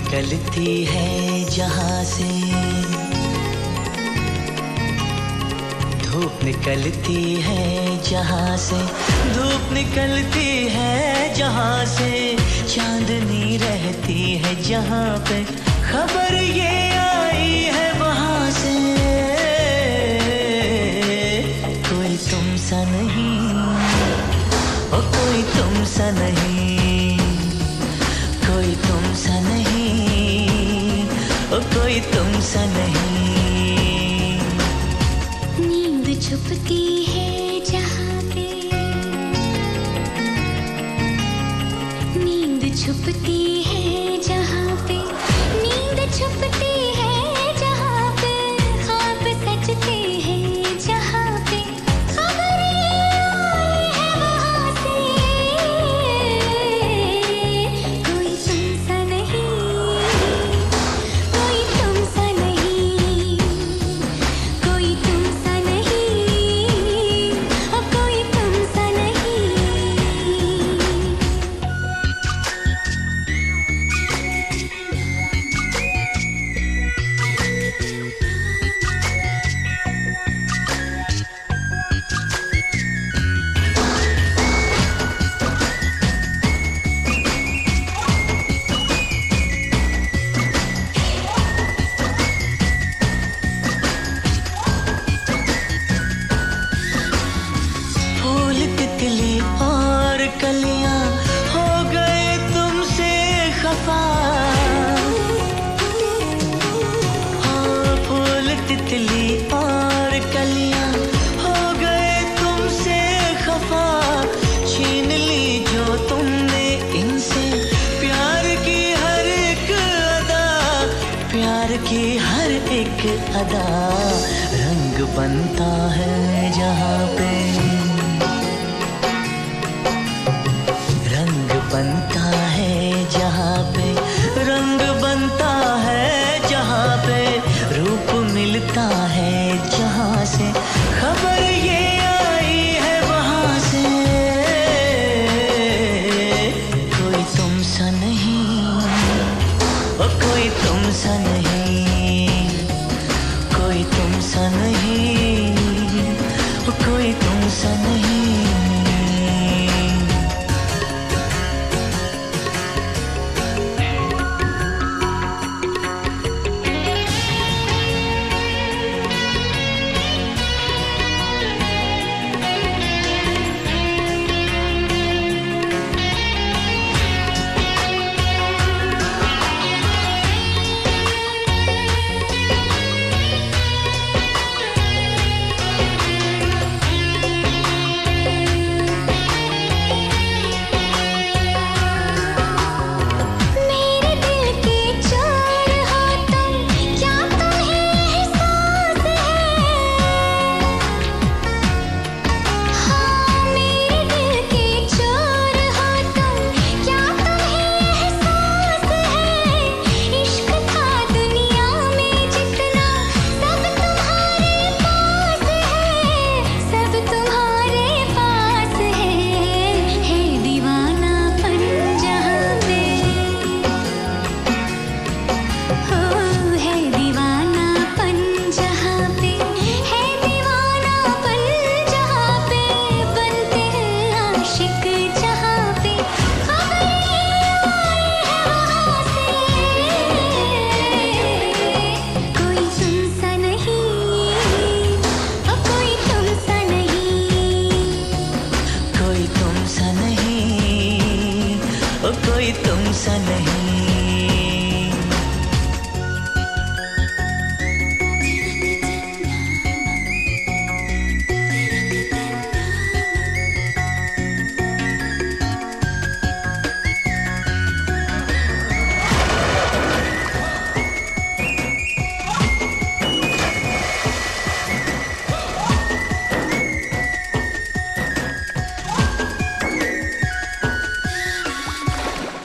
निकलती है जहाँ से धूप निकलती है जहाँ से, धूप निकलती है जहाँ से, चांदनी रहती है जहाँ पे, खबर ये आई है वहाँ से। कोई तुम सा नहीं, ओ कोई तुम सा नहीं। कोई तुम सा नहीं। नींद छुपती है जहाँ पे। नींद छुपती है तितली और कलियाँ हो गए तुमसे खफा। छीन ली जो तुमने इनसे। प्यार की हर एक अदा, प्यार की हर एक अदा। रंग बनता है जहाँ पे। तुमसे नहीं